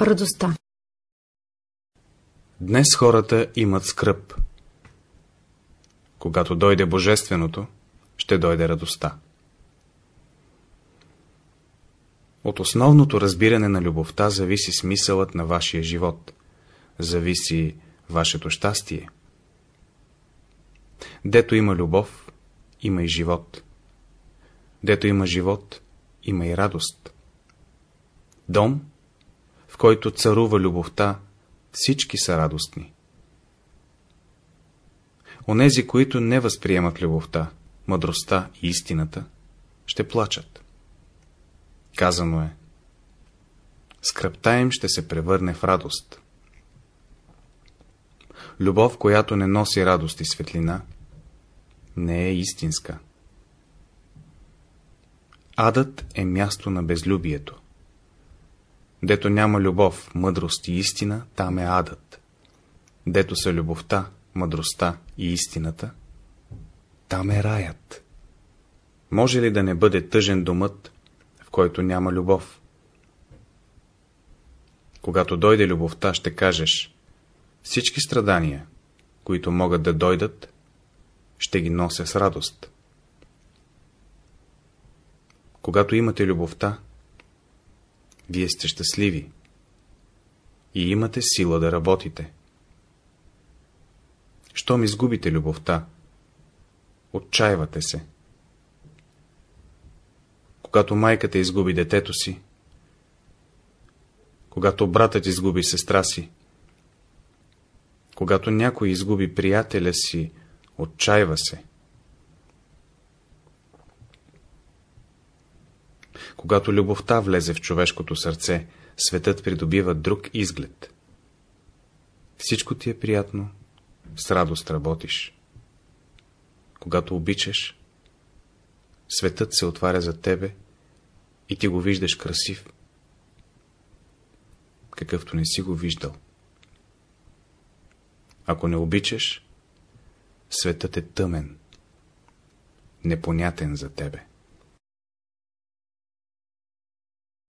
Радостта Днес хората имат скръп. Когато дойде Божественото, ще дойде радостта. От основното разбиране на любовта зависи смисълът на вашия живот, зависи вашето щастие. Дето има любов, има и живот. Дето има живот, има и радост. Дом, в който царува любовта, всички са радостни. Онези, които не възприемат любовта, мъдростта и истината, ще плачат. Казано е, скръпта им ще се превърне в радост. Любов, която не носи радост и светлина, не е истинска. Адът е място на безлюбието. Дето няма любов, мъдрост и истина, там е адът. Дето са любовта, мъдростта и истината, там е раят. Може ли да не бъде тъжен домът, в който няма любов? Когато дойде любовта, ще кажеш, всички страдания, които могат да дойдат, ще ги нося с радост. Когато имате любовта, вие сте щастливи и имате сила да работите. Щом изгубите любовта, отчаивате се. Когато майката изгуби детето си, когато братът изгуби сестра си, когато някой изгуби приятеля си, отчаива се. Когато любовта влезе в човешкото сърце, светът придобива друг изглед. Всичко ти е приятно, с радост работиш. Когато обичаш, светът се отваря за тебе и ти го виждаш красив, какъвто не си го виждал. Ако не обичаш, светът е тъмен, непонятен за тебе.